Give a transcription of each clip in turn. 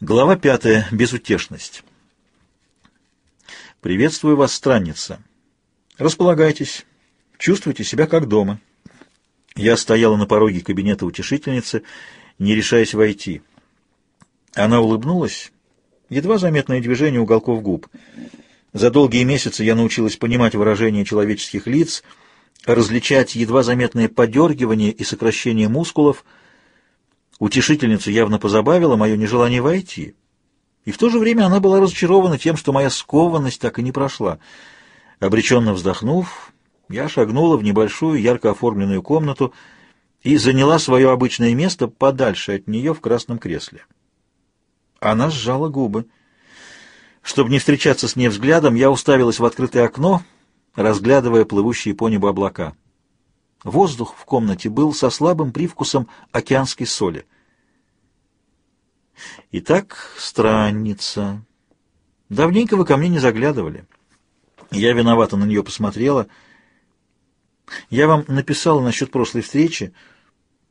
Глава пятая. Безутешность. Приветствую вас, странница. Располагайтесь. Чувствуйте себя как дома. Я стояла на пороге кабинета утешительницы, не решаясь войти. Она улыбнулась. Едва заметное движение уголков губ. За долгие месяцы я научилась понимать выражения человеческих лиц, различать едва заметные подергивания и сокращения мускулов — Утешительницу явно позабавило мое нежелание войти. И в то же время она была разочарована тем, что моя скованность так и не прошла. Обреченно вздохнув, я шагнула в небольшую, ярко оформленную комнату и заняла свое обычное место подальше от нее в красном кресле. Она сжала губы. Чтобы не встречаться с ней взглядом, я уставилась в открытое окно, разглядывая плывущие по небу облака. Воздух в комнате был со слабым привкусом океанской соли. Итак, странница. Давненько вы ко мне не заглядывали. Я виновата на нее посмотрела. Я вам написала насчет прошлой встречи.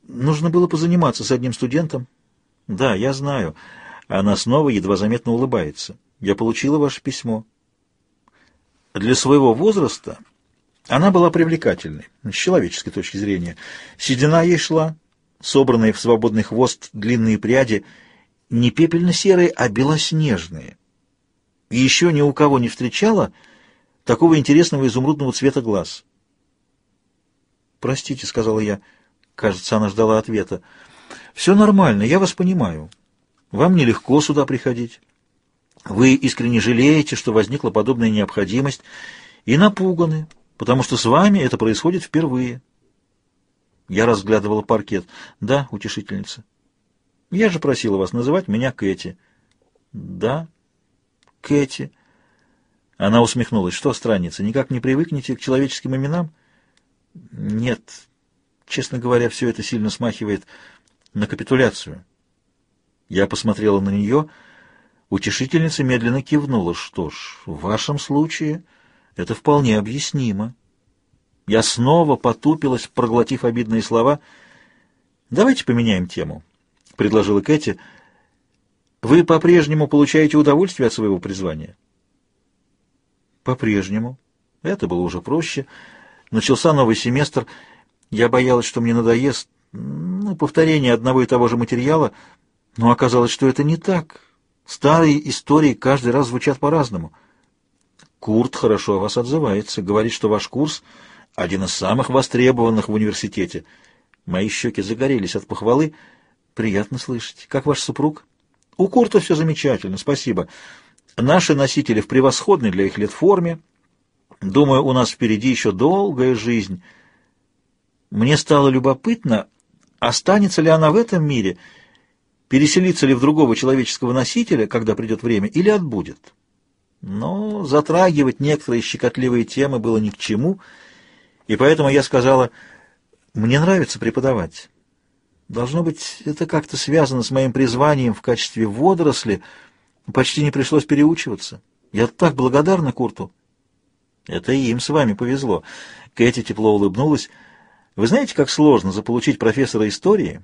Нужно было позаниматься с одним студентом. Да, я знаю. Она снова едва заметно улыбается. Я получила ваше письмо. Для своего возраста она была привлекательной, с человеческой точки зрения. Седина ей шла, собранные в свободный хвост длинные пряди, не пепельно-серые, а белоснежные. И еще ни у кого не встречала такого интересного изумрудного цвета глаз. «Простите», — сказала я. Кажется, она ждала ответа. «Все нормально, я вас понимаю. Вам нелегко сюда приходить. Вы искренне жалеете, что возникла подобная необходимость, и напуганы, потому что с вами это происходит впервые. Я разглядывала паркет. Да, утешительница. Я же просила вас называть меня Кэти. Да, Кэти. Она усмехнулась. Что, странница, никак не привыкнете к человеческим именам? Нет. Честно говоря, все это сильно смахивает на капитуляцию. Я посмотрела на нее. Утешительница медленно кивнула. Что ж, в вашем случае... Это вполне объяснимо. Я снова потупилась, проглотив обидные слова. «Давайте поменяем тему», — предложила Кэти. «Вы по-прежнему получаете удовольствие от своего призвания?» «По-прежнему». Это было уже проще. Начался новый семестр. Я боялась, что мне надоест ну, повторение одного и того же материала, но оказалось, что это не так. Старые истории каждый раз звучат по-разному. Курт хорошо о вас отзывается, говорит, что ваш курс один из самых востребованных в университете. Мои щеки загорелись от похвалы. Приятно слышать. Как ваш супруг? У Курта все замечательно, спасибо. Наши носители в превосходной для их лет форме. Думаю, у нас впереди еще долгая жизнь. Мне стало любопытно, останется ли она в этом мире, переселится ли в другого человеческого носителя, когда придет время, или отбудет. Но затрагивать некоторые щекотливые темы было ни к чему, и поэтому я сказала, мне нравится преподавать. Должно быть, это как-то связано с моим призванием в качестве водоросли. Почти не пришлось переучиваться. Я так благодарна Курту. Это им с вами повезло. Кэти тепло улыбнулась. Вы знаете, как сложно заполучить профессора истории,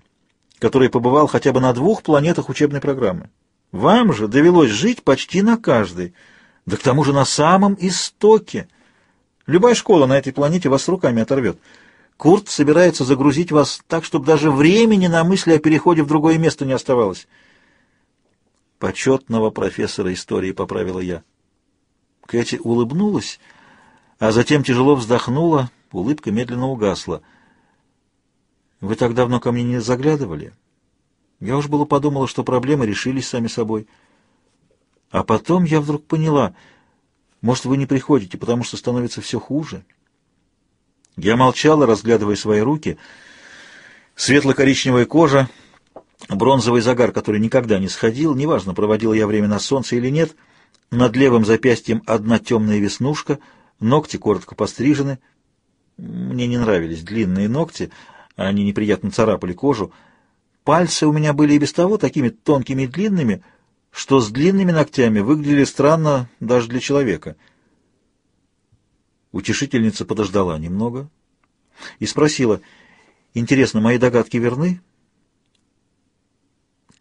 который побывал хотя бы на двух планетах учебной программы? Вам же довелось жить почти на каждой — да к тому же на самом истоке. Любая школа на этой планете вас руками оторвет. Курт собирается загрузить вас так, чтобы даже времени на мысли о переходе в другое место не оставалось. Почетного профессора истории поправила я. Кэти улыбнулась, а затем тяжело вздохнула, улыбка медленно угасла. «Вы так давно ко мне не заглядывали?» Я уж было подумала, что проблемы решились сами собой. А потом я вдруг поняла, может, вы не приходите, потому что становится все хуже. Я молчала, разглядывая свои руки. Светло-коричневая кожа, бронзовый загар, который никогда не сходил, неважно, проводил я время на солнце или нет, над левым запястьем одна темная веснушка, ногти коротко пострижены. Мне не нравились длинные ногти, они неприятно царапали кожу. Пальцы у меня были и без того такими тонкими и длинными — что с длинными ногтями выглядели странно даже для человека. Утешительница подождала немного и спросила, «Интересно, мои догадки верны?»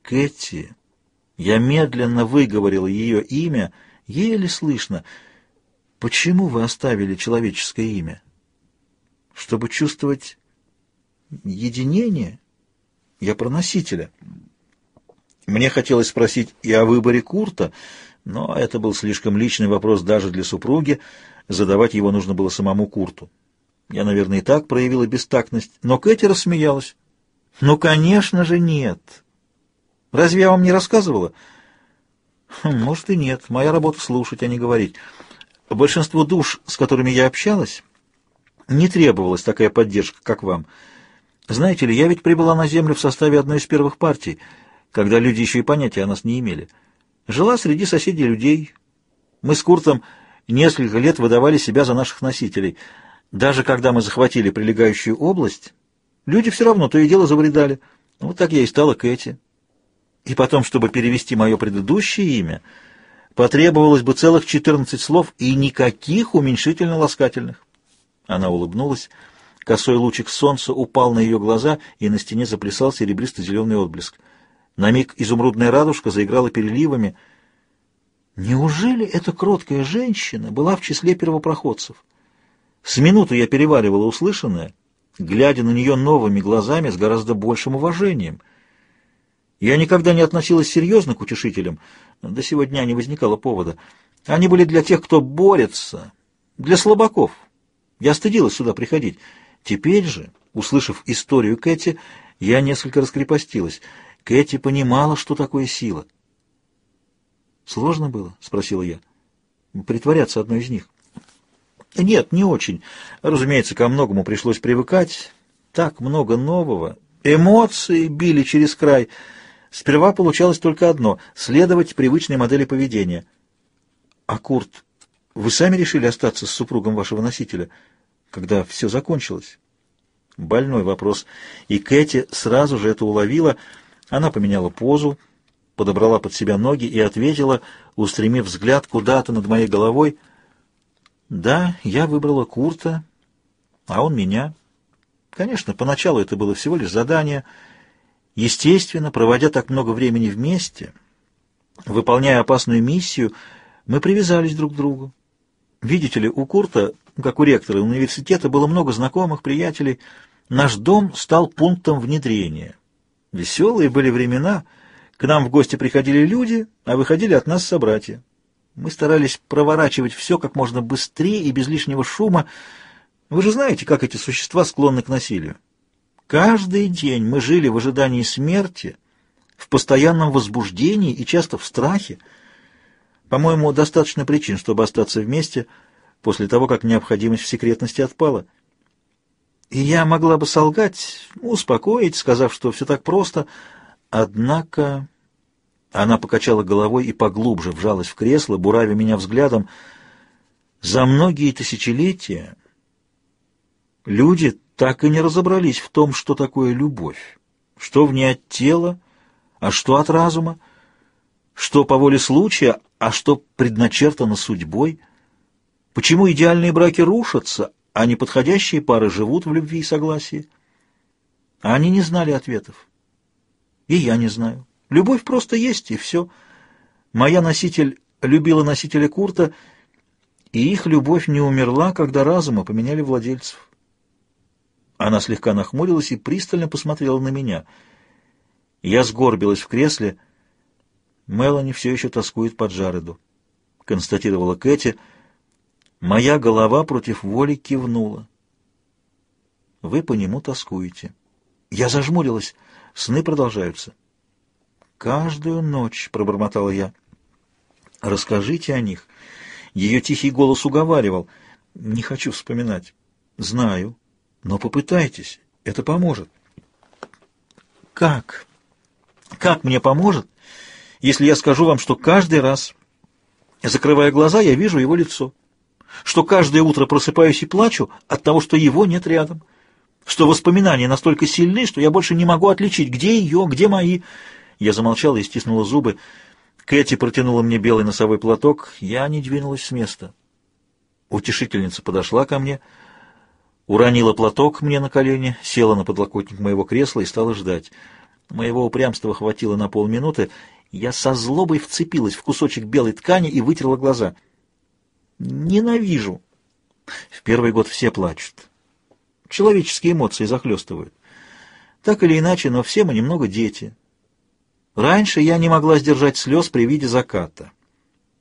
«Кэти, Я медленно выговорил ее имя, еле слышно. «Почему вы оставили человеческое имя? Чтобы чувствовать единение? Я про носителя». Мне хотелось спросить и о выборе Курта, но это был слишком личный вопрос даже для супруги, задавать его нужно было самому Курту. Я, наверное, и так проявила бестактность, но Кэти рассмеялась. «Ну, конечно же, нет. Разве я вам не рассказывала?» хм, «Может и нет. Моя работа слушать, а не говорить. Большинство душ, с которыми я общалась, не требовалась такая поддержка, как вам. Знаете ли, я ведь прибыла на Землю в составе одной из первых партий, когда люди еще и понятия о нас не имели. Жила среди соседей людей. Мы с Куртом несколько лет выдавали себя за наших носителей. Даже когда мы захватили прилегающую область, люди все равно то и дело забредали. Вот так я и стала Кэти. И потом, чтобы перевести мое предыдущее имя, потребовалось бы целых 14 слов и никаких уменьшительно-ласкательных. Она улыбнулась. Косой лучик солнца упал на ее глаза, и на стене заплясал серебристо-зеленый отблеск. На миг изумрудная радужка заиграла переливами. Неужели эта кроткая женщина была в числе первопроходцев? С минуту я переваривала услышанное, глядя на нее новыми глазами с гораздо большим уважением. Я никогда не относилась серьезно к утешителям, до сегодня не возникало повода. Они были для тех, кто борется, для слабаков. Я стыдилась сюда приходить. Теперь же, услышав историю Кэти, я несколько раскрепостилась — Кэти понимала, что такое сила. «Сложно было?» — спросила я. «Притворяться одной из них». «Нет, не очень. Разумеется, ко многому пришлось привыкать. Так много нового. Эмоции били через край. Сперва получалось только одно — следовать привычной модели поведения. А Курт, вы сами решили остаться с супругом вашего носителя, когда все закончилось?» Больной вопрос. И Кэти сразу же это уловила — она поменяла позу, подобрала под себя ноги и ответила, устремив взгляд куда-то над моей головой. «Да, я выбрала Курта, а он меня. Конечно, поначалу это было всего лишь задание. Естественно, проводя так много времени вместе, выполняя опасную миссию, мы привязались друг к другу. Видите ли, у Курта, как у ректора университета, было много знакомых, приятелей. Наш дом стал пунктом внедрения». Веселые были времена. К нам в гости приходили люди, а выходили от нас собратья. Мы старались проворачивать все как можно быстрее и без лишнего шума. Вы же знаете, как эти существа склонны к насилию. Каждый день мы жили в ожидании смерти, в постоянном возбуждении и часто в страхе. По-моему, достаточно причин, чтобы остаться вместе после того, как необходимость в секретности отпала. И я могла бы солгать, успокоить, сказав, что все так просто. Однако она покачала головой и поглубже вжалась в кресло, буравя меня взглядом. За многие тысячелетия люди так и не разобрались в том, что такое любовь, что в ней от тела, а что от разума, что по воле случая, а что предначертано судьбой, почему идеальные браки рушатся, а неподходящие пары живут в любви и согласии. А они не знали ответов. И я не знаю. Любовь просто есть, и все. Моя носитель любила носителя Курта, и их любовь не умерла, когда разума поменяли владельцев. Она слегка нахмурилась и пристально посмотрела на меня. Я сгорбилась в кресле. Мелани все еще тоскует под Джареду, констатировала Кэти, — Моя голова против воли кивнула. Вы по нему тоскуете. Я зажмурилась. Сны продолжаются. Каждую ночь, пробормотала я. Расскажите о них. Ее тихий голос уговаривал. Не хочу вспоминать. Знаю. Но попытайтесь. Это поможет. Как? Как мне поможет, если я скажу вам, что каждый раз, закрывая глаза, я вижу его лицо? Что каждое утро просыпаюсь и плачу от того, что его нет рядом, что воспоминания настолько сильны, что я больше не могу отличить, где ее, где мои. Я замолчала и стиснула зубы. Кэти протянула мне белый носовой платок, я не двинулась с места. Утешительница подошла ко мне, уронила платок мне на колени, села на подлокотник моего кресла и стала ждать. Моего упрямства хватило на полминуты, Я со злобой вцепилась в кусочек белой ткани и вытерла глаза. Ненавижу. В первый год все плачут. Человеческие эмоции захлестывают. Так или иначе, но все мы немного дети. Раньше я не могла сдержать слез при виде заката.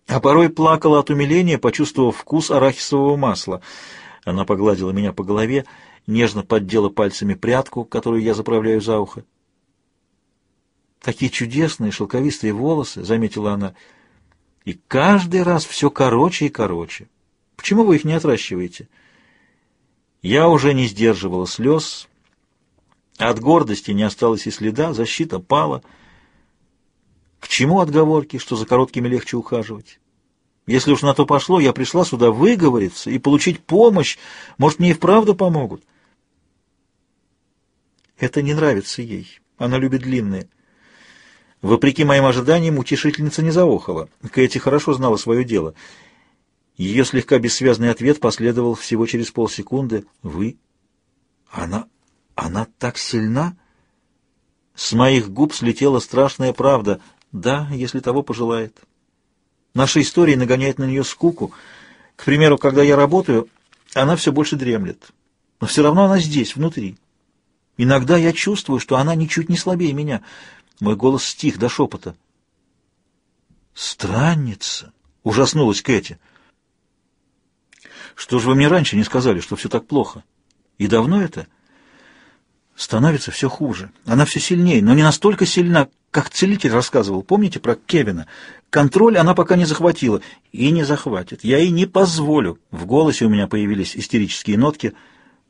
А порой плакала от умиления, почувствовав вкус арахисового масла. Она погладила меня по голове, нежно поддела пальцами прядку, которую я заправляю за ухо. «Такие чудесные шелковистые волосы», — заметила она, — «и каждый раз все короче и короче. Почему вы их не отращиваете?» Я уже не сдерживала слез. От гордости не осталось и следа, защита пала — к чему отговорки, что за короткими легче ухаживать? Если уж на то пошло, я пришла сюда выговориться и получить помощь. Может, мне и вправду помогут. Это не нравится ей. Она любит длинные. Вопреки моим ожиданиям, утешительница не заохала. Кэти хорошо знала свое дело. Ее слегка бессвязный ответ последовал всего через полсекунды. «Вы? Она... она так сильна?» С моих губ слетела страшная правда — да, если того пожелает. Наша история нагоняет на нее скуку. К примеру, когда я работаю, она все больше дремлет. Но все равно она здесь, внутри. Иногда я чувствую, что она ничуть не слабее меня. Мой голос стих до шепота. «Странница!» — ужаснулась Кэти. «Что же вы мне раньше не сказали, что все так плохо? И давно это?» Становится все хуже. Она все сильнее, но не настолько сильна, как целитель рассказывал. Помните про Кевина? Контроль она пока не захватила. И не захватит. Я ей не позволю. В голосе у меня появились истерические нотки.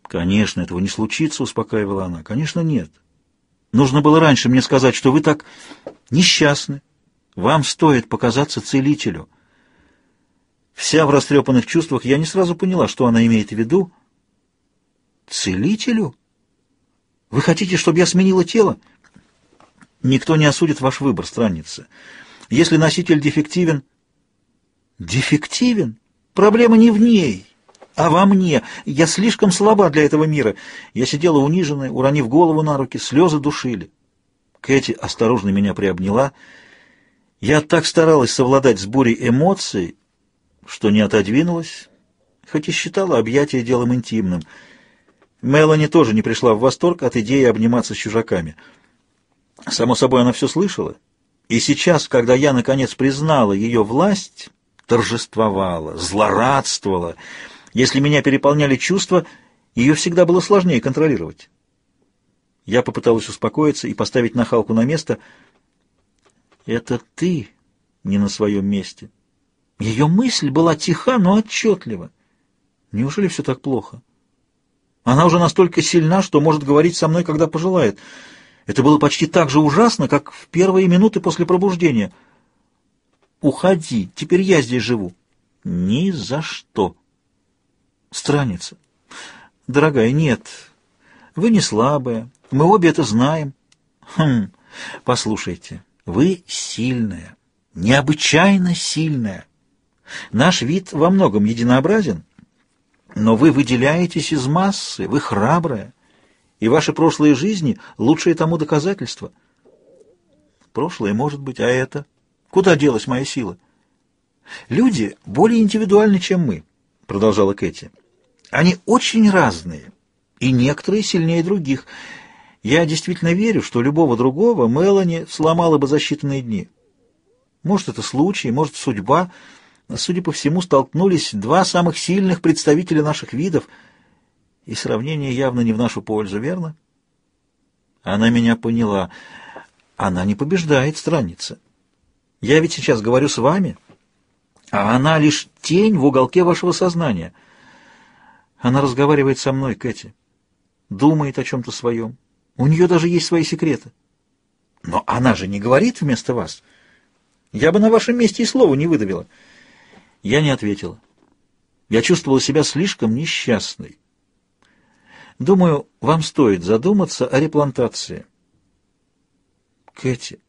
«Конечно, этого не случится», — успокаивала она. «Конечно, нет. Нужно было раньше мне сказать, что вы так несчастны. Вам стоит показаться целителю». Вся в растрепанных чувствах, я не сразу поняла, что она имеет в виду. «Целителю?» Вы хотите, чтобы я сменила тело? Никто не осудит ваш выбор, странница. Если носитель дефективен... Дефективен? Проблема не в ней, а во мне. Я слишком слаба для этого мира. Я сидела униженная, уронив голову на руки, слезы душили. Кэти осторожно меня приобняла. Я так старалась совладать с бурей эмоций, что не отодвинулась, хоть и считала объятие делом интимным — Мелани тоже не пришла в восторг от идеи обниматься с чужаками. Само собой, она все слышала. И сейчас, когда я, наконец, признала ее власть, торжествовала, злорадствовала, если меня переполняли чувства, ее всегда было сложнее контролировать. Я попыталась успокоиться и поставить нахалку на место. «Это ты не на своем месте». Ее мысль была тиха, но отчетлива. Неужели все так плохо? Она уже настолько сильна, что может говорить со мной, когда пожелает. Это было почти так же ужасно, как в первые минуты после пробуждения. «Уходи, теперь я здесь живу». «Ни за что». Страница. «Дорогая, нет, вы не слабая, мы обе это знаем». «Хм, послушайте, вы сильная, необычайно сильная. Наш вид во многом единообразен». Но вы выделяетесь из массы, вы храбрая, и ваши прошлые жизни — лучшее тому доказательство. Прошлое может быть, а это? Куда делась моя сила? Люди более индивидуальны, чем мы, — продолжала Кэти. Они очень разные, и некоторые сильнее других. Я действительно верю, что любого другого Мелани сломала бы за считанные дни. Может, это случай, может, судьба — Судя по всему, столкнулись два самых сильных представителя наших видов, и сравнение явно не в нашу пользу, верно? Она меня поняла. Она не побеждает, странница. Я ведь сейчас говорю с вами, а она лишь тень в уголке вашего сознания. Она разговаривает со мной, Кэти, думает о чем-то своем. У нее даже есть свои секреты. Но она же не говорит вместо вас. Я бы на вашем месте и слова не выдавила. Я не ответила. Я чувствовала себя слишком несчастной. Думаю, вам стоит задуматься о реплантации. Кэти,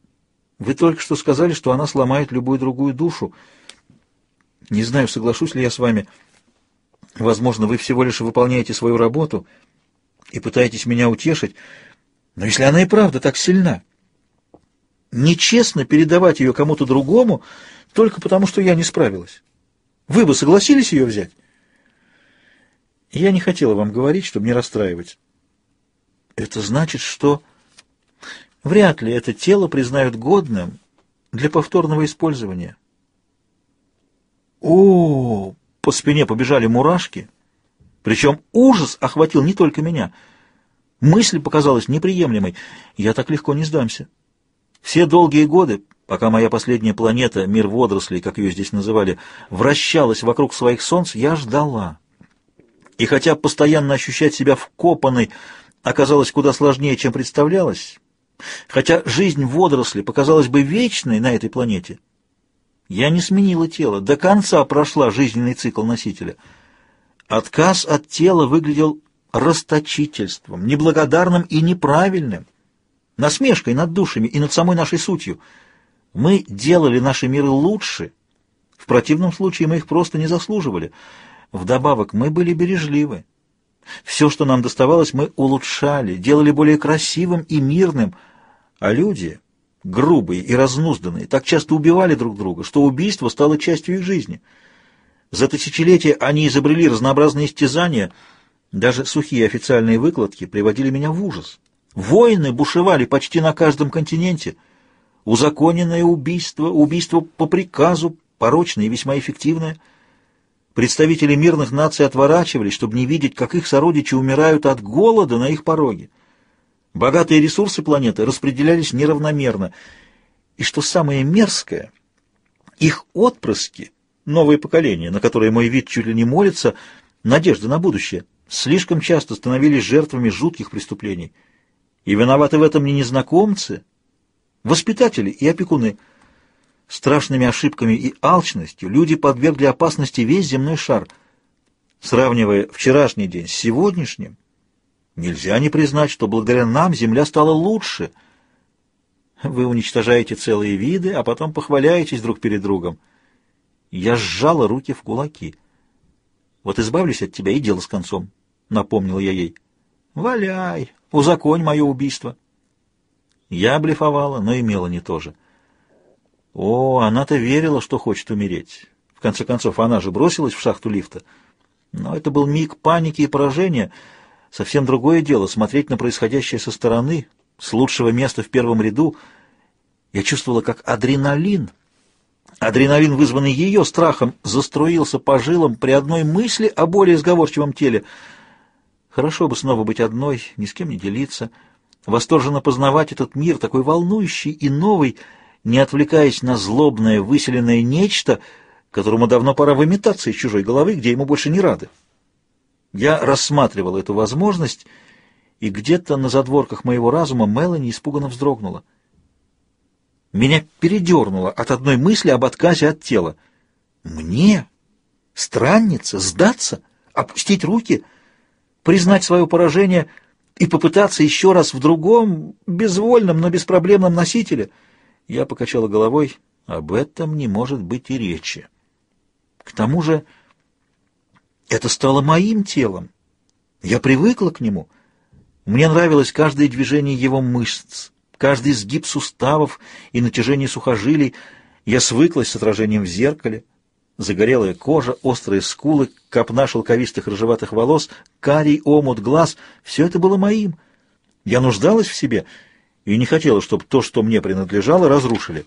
вы только что сказали, что она сломает любую другую душу. Не знаю, соглашусь ли я с вами. Возможно, вы всего лишь выполняете свою работу и пытаетесь меня утешить, но если она и правда так сильна... нечестно передавать ее кому-то другому только потому, что я не справилась. Вы бы согласились ее взять? Я не хотела вам говорить, чтобы не расстраивать. Это значит, что вряд ли это тело признают годным для повторного использования. О, по спине побежали мурашки, причем ужас охватил не только меня. Мысль показалась неприемлемой. Я так легко не сдамся. Все долгие годы, пока моя последняя планета, мир водорослей, как ее здесь называли, вращалась вокруг своих солнц, я ждала. И хотя постоянно ощущать себя вкопанной оказалось куда сложнее, чем представлялось, хотя жизнь водорослей показалась бы вечной на этой планете, я не сменила тело, до конца прошла жизненный цикл носителя. Отказ от тела выглядел расточительством, неблагодарным и неправильным, насмешкой над душами и над самой нашей сутью. Мы делали наши миры лучше, в противном случае мы их просто не заслуживали. Вдобавок мы были бережливы. Все, что нам доставалось, мы улучшали, делали более красивым и мирным, а люди, грубые и разнузданные, так часто убивали друг друга, что убийство стало частью их жизни. За тысячелетия они изобрели разнообразные истязания, даже сухие официальные выкладки приводили меня в ужас. Войны бушевали почти на каждом континенте. Узаконенное убийство, убийство по приказу, порочное и весьма эффективное – Представители мирных наций отворачивались, чтобы не видеть, как их сородичи умирают от голода на их пороге. Богатые ресурсы планеты распределялись неравномерно. И что самое мерзкое, их отпрыски, новое поколение, на которое мой вид чуть ли не молится, надежда на будущее, слишком часто становились жертвами жутких преступлений. И виноваты в этом не незнакомцы, воспитатели и опекуны – Страшными ошибками и алчностью люди подвергли опасности весь земной шар. Сравнивая вчерашний день с сегодняшним, нельзя не признать, что благодаря нам Земля стала лучше. Вы уничтожаете целые виды, а потом похваляетесь друг перед другом. Я сжала руки в кулаки. «Вот избавлюсь от тебя и дело с концом», — напомнил я ей. «Валяй, узаконь мое убийство». Я блефовала, но имела не то же. О, она-то верила, что хочет умереть. В конце концов, она же бросилась в шахту лифта. Но это был миг паники и поражения. Совсем другое дело — смотреть на происходящее со стороны, с лучшего места в первом ряду. Я чувствовала, как адреналин, адреналин, вызванный ее страхом, заструился по жилам при одной мысли о более сговорчивом теле. Хорошо бы снова быть одной, ни с кем не делиться, восторженно познавать этот мир, такой волнующий и новый — не отвлекаясь на злобное, выселенное нечто, которому давно пора выметаться из чужой головы, где ему больше не рады. Я рассматривал эту возможность, и где-то на задворках моего разума Мелани испуганно вздрогнула. Меня передернуло от одной мысли об отказе от тела. Мне? Странница? Сдаться? Опустить руки? Признать свое поражение и попытаться еще раз в другом, безвольном, но беспроблемном носителе — я покачала головой. Об этом не может быть и речи. К тому же это стало моим телом. Я привыкла к нему. Мне нравилось каждое движение его мышц, каждый сгиб суставов и натяжение сухожилий. Я свыклась с отражением в зеркале. Загорелая кожа, острые скулы, копна шелковистых рыжеватых волос, карий омут глаз — все это было моим. Я нуждалась в себе — и не хотела, чтобы то, что мне принадлежало, разрушили.